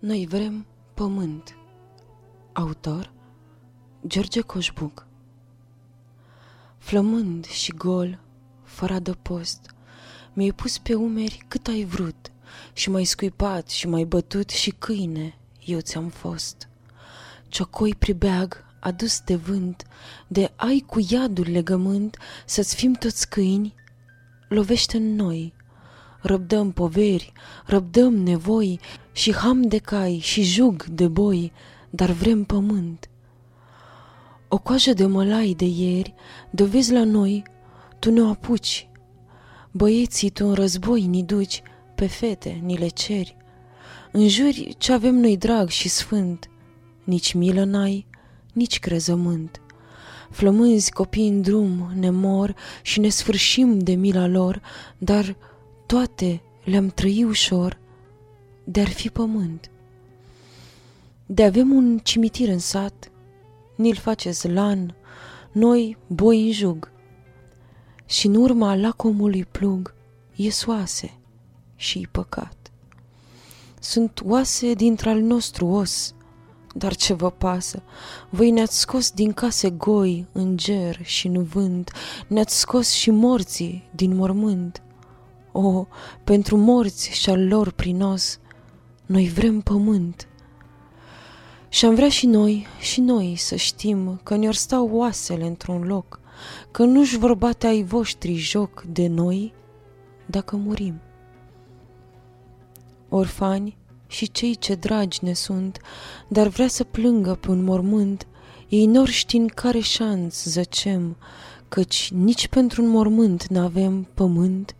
Noi vrem pământ. Autor George Coșbuc Flămând și gol, fără adăpost, mi-ai pus pe umeri cât ai vrut și mai scuipat și mai bătut și câine eu ți-am fost. Ciocoi pribeag, adus de vânt, de ai cu iadul legământ să-ți fim toți câini, lovește în noi. Răbdăm poveri, răbdăm nevoi și ham de cai și jug de boi, dar vrem pământ. O coajă de mălai de ieri, dovezi la noi, tu ne apuci. Băieții tu în război ni duci, pe fete ni le ceri. În juri ce avem noi drag și sfânt, nici milă n-ai, nici crezământ. Flămânzi copii în drum ne mor și ne sfârșim de mila lor, dar toate le-am trăit ușor de-ar fi pământ. De avem un cimitir în sat, ni-l face zlan, noi boi în jug. Și în urma lacomului plug e soase și păcat. Sunt oase dintre-al nostru os, dar ce vă pasă? Voi ne-ați scos din case goi, în ger și în vânt, ne-ați scos și morții din mormânt. O, pentru morți și al lor prinos, noi vrem pământ. Și am vrea și noi, și noi să știm că ne-or stau oasele într-un loc, că nu-și vor bate ai voștri joc de noi dacă murim. Orfani și cei ce dragi ne sunt, dar vrea să plângă pe un mormânt, ei nor ști în care șanț zăcem, căci nici pentru un mormânt n-avem pământ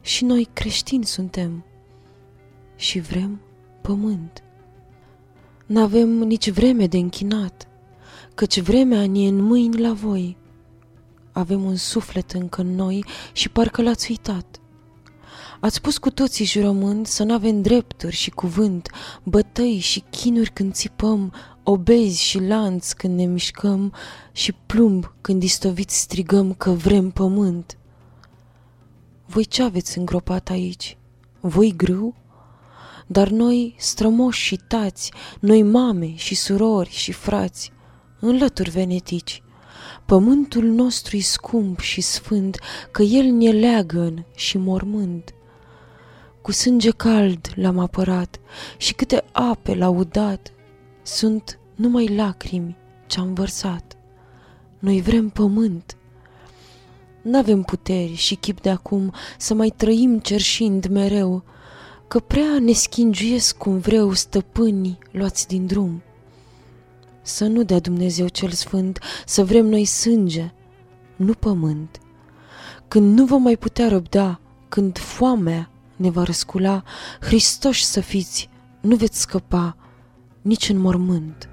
și noi creștini suntem și vrem pământ. N-avem nici vreme de închinat, căci vremea ne în mâini la voi. Avem un suflet încă în noi și parcă l-ați uitat. Ați pus cu toții jurământ să n-avem drepturi și cuvânt, bătăi și chinuri când țipăm, obezi și lanț când ne mișcăm și plumb când istoviți strigăm că vrem pământ. Voi ce aveți îngropat aici? Voi grâu? Dar noi strămoși și tați, noi mame și surori și frați, înlături venetici, pământul nostru e scump și sfânt, că el ne leagă și mormânt. Cu sânge cald l-am apărat și câte ape l-au udat, sunt numai lacrimi ce-am vărsat. Noi vrem pământ. N-avem puteri și chip de acum să mai trăim cerșind mereu, că prea ne schingiuiesc cum vreau stăpânii luați din drum. Să nu dea Dumnezeu cel sfânt să vrem noi sânge, nu pământ. Când nu vom mai putea răbda, când foamea ne va răscula, Hristoși să fiți, nu veți scăpa nici în mormânt.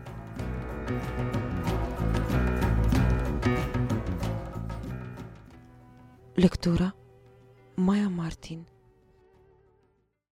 Lectura? Maia Martin